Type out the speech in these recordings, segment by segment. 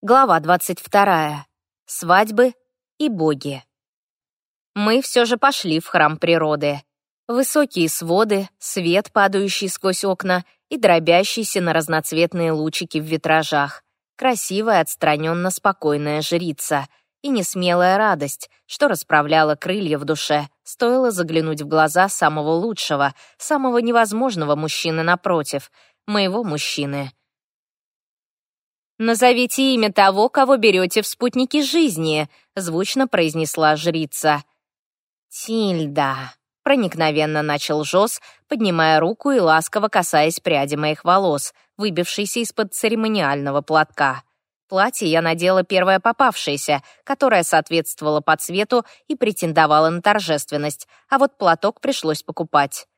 Глава 22. Свадьбы и боги. Мы все же пошли в храм природы. Высокие своды, свет, падающий сквозь окна и дробящийся на разноцветные лучики в витражах. Красивая, отстраненно спокойная жрица и несмелая радость, что расправляла крылья в душе, стоило заглянуть в глаза самого лучшего, самого невозможного мужчины напротив, моего мужчины — «Назовите имя того, кого берете в спутники жизни», — звучно произнесла жрица. «Тильда», — проникновенно начал Жос, поднимая руку и ласково касаясь пряди моих волос, выбившейся из-под церемониального платка. Платье я надела первое попавшееся, которое соответствовало по цвету и претендовало на торжественность, а вот платок пришлось покупать.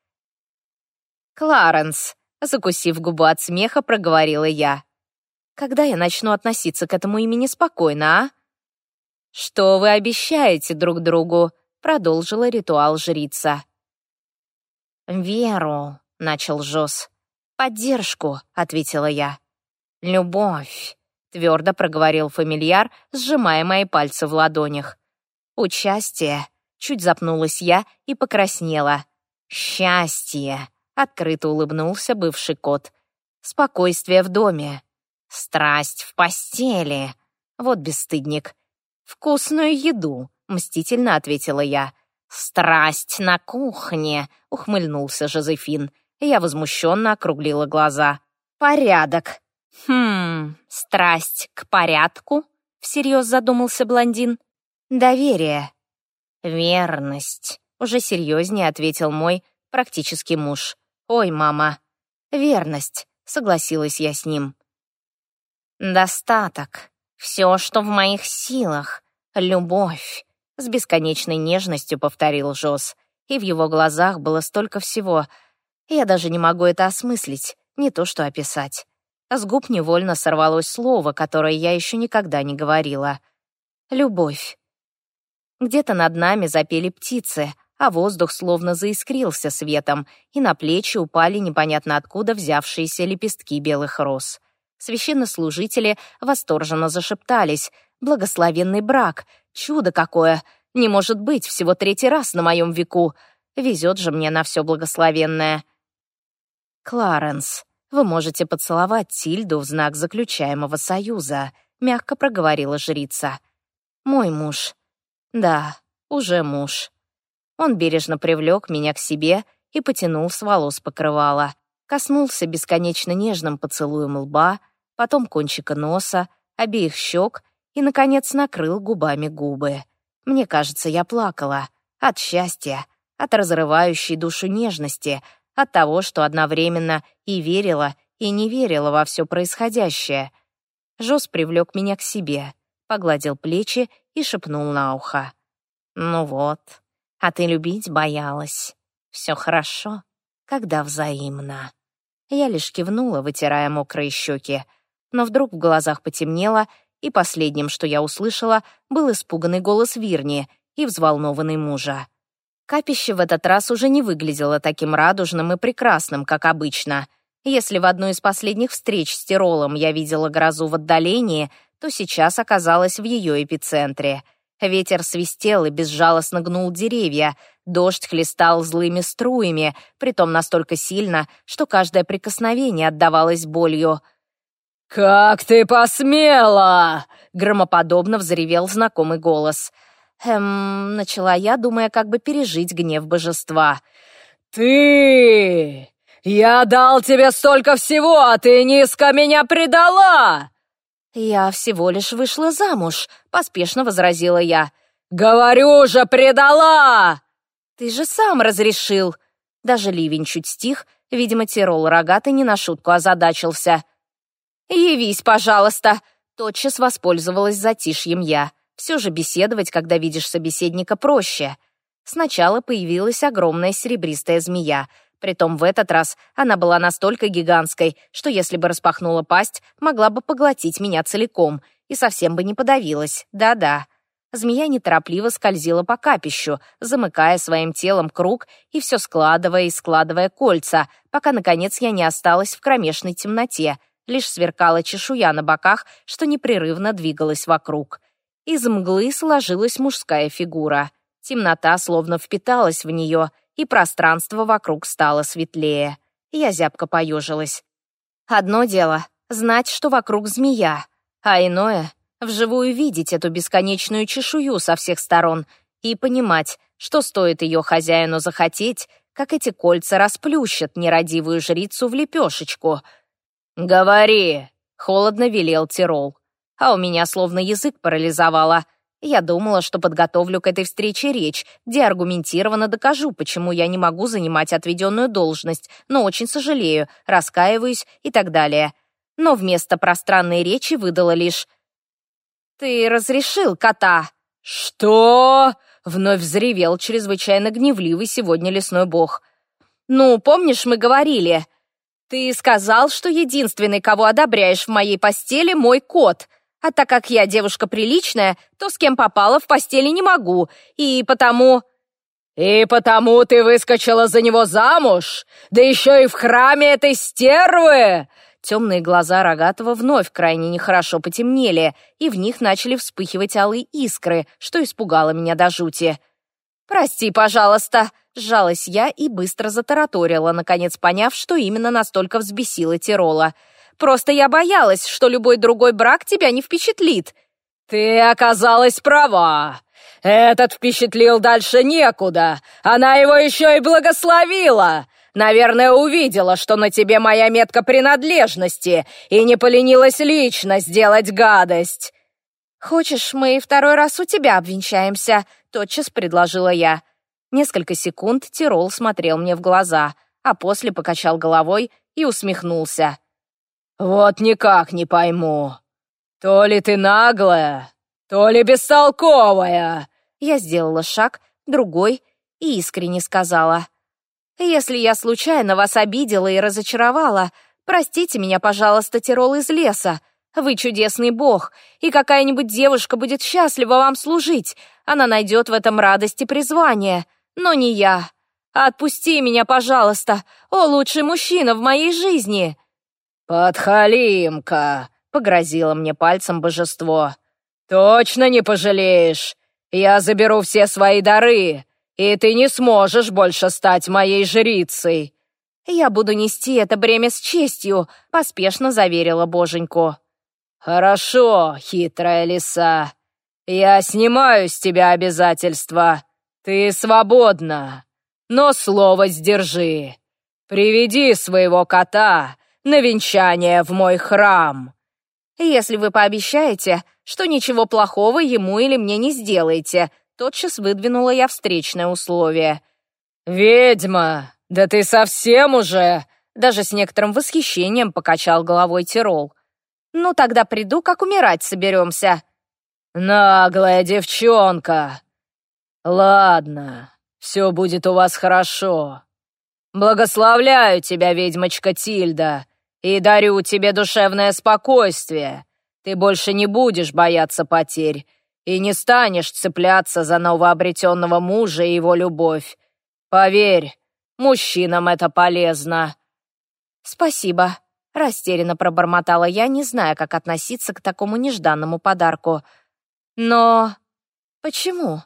«Кларенс», — закусив губу от смеха, проговорила я. Когда я начну относиться к этому имени спокойно, а? «Что вы обещаете друг другу?» — продолжила ритуал жрица. «Веру», — начал Жос. «Поддержку», — ответила я. «Любовь», — твердо проговорил фамильяр, сжимая мои пальцы в ладонях. «Участие», — чуть запнулась я и покраснела. «Счастье», — открыто улыбнулся бывший кот. «Спокойствие в доме». Страсть в постели. Вот бесстыдник. Вкусную еду, мстительно ответила я. Страсть на кухне, ухмыльнулся Жозефин. Я возмущенно округлила глаза. Порядок. Хм, страсть к порядку? Всерьез задумался блондин. Доверие. Верность. Уже серьезнее ответил мой практически муж. Ой, мама. Верность, согласилась я с ним. Достаток. Все, что в моих силах. Любовь. С бесконечной нежностью повторил Жос. И в его глазах было столько всего. Я даже не могу это осмыслить, не то что описать. С губ невольно сорвалось слово, которое я еще никогда не говорила. Любовь. Где-то над нами запели птицы, а воздух словно заискрился светом, и на плечи упали непонятно откуда взявшиеся лепестки белых роз. Священнослужители восторженно зашептались. «Благословенный брак! Чудо какое! Не может быть, всего третий раз на моем веку! Везет же мне на все благословенное!» «Кларенс, вы можете поцеловать Тильду в знак заключаемого союза», — мягко проговорила жрица. «Мой муж. Да, уже муж». Он бережно привлек меня к себе и потянул с волос покрывала, коснулся бесконечно нежным поцелуем лба, потом кончика носа, обеих щек и, наконец, накрыл губами губы. Мне кажется, я плакала. От счастья, от разрывающей душу нежности, от того, что одновременно и верила, и не верила во все происходящее. Жос привлек меня к себе, погладил плечи и шепнул на ухо. «Ну вот, а ты любить боялась. Все хорошо, когда взаимно». Я лишь кивнула, вытирая мокрые щеки но вдруг в глазах потемнело, и последним, что я услышала, был испуганный голос Вирни и взволнованный мужа. Капище в этот раз уже не выглядело таким радужным и прекрасным, как обычно. Если в одной из последних встреч с Тиролом я видела грозу в отдалении, то сейчас оказалась в ее эпицентре. Ветер свистел и безжалостно гнул деревья, дождь хлестал злыми струями, притом настолько сильно, что каждое прикосновение отдавалось болью — «Как ты посмела!» — громоподобно взревел знакомый голос. Эм, начала я, думая, как бы пережить гнев божества. «Ты! Я дал тебе столько всего, а ты низко меня предала!» «Я всего лишь вышла замуж», — поспешно возразила я. «Говорю же, предала!» «Ты же сам разрешил!» Даже ливень чуть стих, видимо, Тирол рогатый не на шутку озадачился. «Явись, пожалуйста!» Тотчас воспользовалась затишьем я. Все же беседовать, когда видишь собеседника, проще. Сначала появилась огромная серебристая змея. Притом в этот раз она была настолько гигантской, что если бы распахнула пасть, могла бы поглотить меня целиком и совсем бы не подавилась. Да-да. Змея неторопливо скользила по капищу, замыкая своим телом круг и все складывая и складывая кольца, пока, наконец, я не осталась в кромешной темноте — лишь сверкала чешуя на боках, что непрерывно двигалась вокруг. Из мглы сложилась мужская фигура. Темнота словно впиталась в нее, и пространство вокруг стало светлее. Я зябко поежилась. Одно дело — знать, что вокруг змея, а иное — вживую видеть эту бесконечную чешую со всех сторон и понимать, что стоит ее хозяину захотеть, как эти кольца расплющат нерадивую жрицу в лепешечку. «Говори!» — холодно велел Тирол. А у меня словно язык парализовало. Я думала, что подготовлю к этой встрече речь, где аргументированно докажу, почему я не могу занимать отведенную должность, но очень сожалею, раскаиваюсь и так далее. Но вместо пространной речи выдала лишь «Ты разрешил кота?» «Что?» — вновь взревел чрезвычайно гневливый сегодня лесной бог. «Ну, помнишь, мы говорили? Ты сказал, что единственный, кого одобряешь в моей постели, мой кот. А так как я девушка приличная, то с кем попала в постели не могу, и потому...» «И потому ты выскочила за него замуж? Да еще и в храме этой стервы!» Темные глаза Рогатого вновь крайне нехорошо потемнели, и в них начали вспыхивать алые искры, что испугало меня до жути. «Прости, пожалуйста», — сжалась я и быстро затараторила, наконец поняв, что именно настолько взбесило Тирола. «Просто я боялась, что любой другой брак тебя не впечатлит». «Ты оказалась права. Этот впечатлил дальше некуда. Она его еще и благословила. Наверное, увидела, что на тебе моя метка принадлежности, и не поленилась лично сделать гадость». «Хочешь, мы и второй раз у тебя обвенчаемся?» — тотчас предложила я. Несколько секунд Тирол смотрел мне в глаза, а после покачал головой и усмехнулся. «Вот никак не пойму. То ли ты наглая, то ли бестолковая!» Я сделала шаг, другой, и искренне сказала — если я случайно вас обидела и разочаровала, простите меня, пожалуйста, Тирол из леса. Вы чудесный бог, и какая-нибудь девушка будет счастлива вам служить. Она найдет в этом радость и призвание. Но не я. Отпусти меня, пожалуйста, о лучший мужчина в моей жизни!» «Подхалимка!» — погрозило мне пальцем божество. «Точно не пожалеешь! Я заберу все свои дары, и ты не сможешь больше стать моей жрицей». «Я буду нести это бремя с честью», — поспешно заверила боженьку. «Хорошо, хитрая лиса. Я снимаю с тебя обязательства. Ты свободна. Но слово сдержи. Приведи своего кота на венчание в мой храм». «Если вы пообещаете, что ничего плохого ему или мне не сделаете», Тотчас выдвинула я встречное условие. «Ведьма, да ты совсем уже...» Даже с некоторым восхищением покачал головой Тирол. «Ну, тогда приду, как умирать соберемся». «Наглая девчонка!» «Ладно, все будет у вас хорошо. Благословляю тебя, ведьмочка Тильда, и дарю тебе душевное спокойствие. Ты больше не будешь бояться потерь, и не станешь цепляться за новообретенного мужа и его любовь. Поверь, мужчинам это полезно». «Спасибо», — растерянно пробормотала я, не зная, как относиться к такому нежданному подарку. «Но почему?»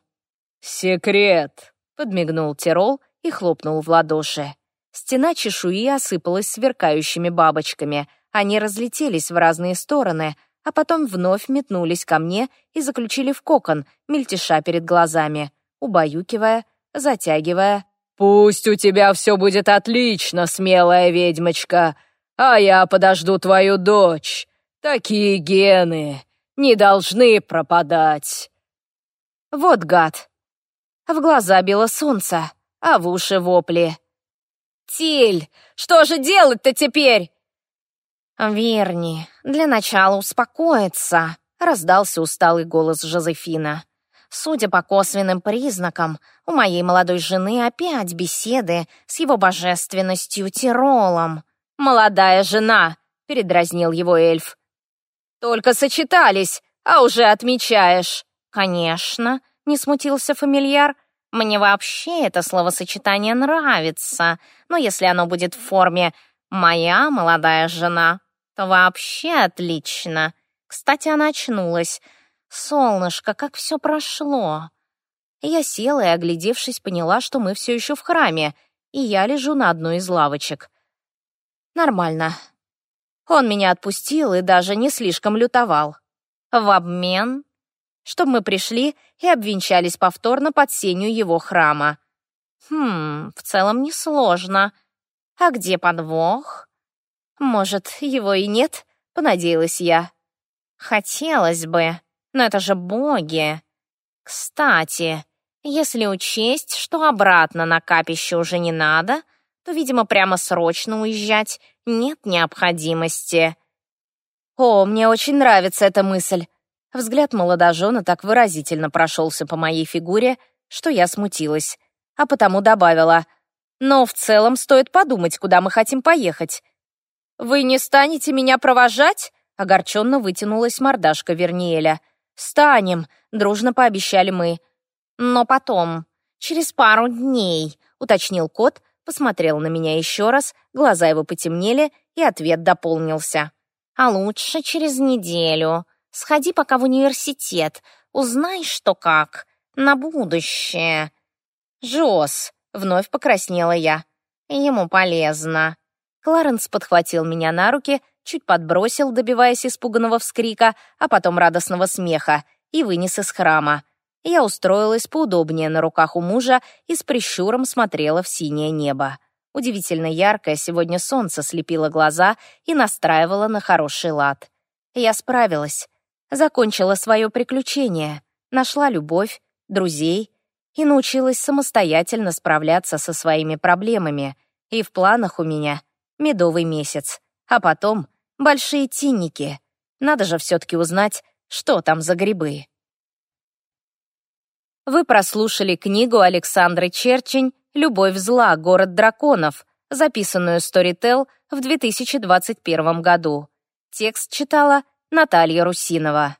«Секрет», — подмигнул Тирол и хлопнул в ладоши. Стена чешуи осыпалась сверкающими бабочками. Они разлетелись в разные стороны, а потом вновь метнулись ко мне и заключили в кокон, мельтеша перед глазами, убаюкивая, затягивая. «Пусть у тебя все будет отлично, смелая ведьмочка, а я подожду твою дочь. Такие гены не должны пропадать». Вот гад. В глаза било солнце, а в уши вопли. «Тиль, что же делать-то теперь?» «Верни, для начала успокоиться», — раздался усталый голос Жозефина. Судя по косвенным признакам, у моей молодой жены опять беседы с его божественностью Тиролом. «Молодая жена», — передразнил его эльф. «Только сочетались, а уже отмечаешь». «Конечно», — не смутился фамильяр. «Мне вообще это словосочетание нравится, но если оно будет в форме «моя молодая жена», то вообще отлично. Кстати, она очнулась. Солнышко, как все прошло. Я села и, оглядевшись, поняла, что мы все еще в храме, и я лежу на одной из лавочек. Нормально. Он меня отпустил и даже не слишком лютовал. В обмен, чтобы мы пришли и обвенчались повторно под сенью его храма. Хм, в целом несложно. А где подвох? Может, его и нет, понадеялась я. Хотелось бы, но это же боги. Кстати, если учесть, что обратно на капище уже не надо, то, видимо, прямо срочно уезжать нет необходимости. О, мне очень нравится эта мысль. Взгляд молодожена так выразительно прошелся по моей фигуре, что я смутилась, а потому добавила, «Но в целом стоит подумать, куда мы хотим поехать». «Вы не станете меня провожать?» — огорченно вытянулась мордашка Верниеля. «Станем», — дружно пообещали мы. «Но потом, через пару дней», — уточнил кот, посмотрел на меня еще раз, глаза его потемнели, и ответ дополнился. «А лучше через неделю. Сходи пока в университет, узнай, что как. На будущее». «Жос», — вновь покраснела я. «Ему полезно». Кларенс подхватил меня на руки, чуть подбросил, добиваясь испуганного вскрика, а потом радостного смеха, и вынес из храма. Я устроилась поудобнее на руках у мужа и с прищуром смотрела в синее небо. Удивительно яркое сегодня солнце слепило глаза и настраивало на хороший лад. Я справилась. Закончила свое приключение. Нашла любовь, друзей и научилась самостоятельно справляться со своими проблемами. И в планах у меня медовый месяц. А потом большие тинники. Надо же все-таки узнать, что там за грибы. Вы прослушали книгу Александры Черчень «Любовь зла. Город драконов», записанную Storytel в 2021 году. Текст читала Наталья Русинова.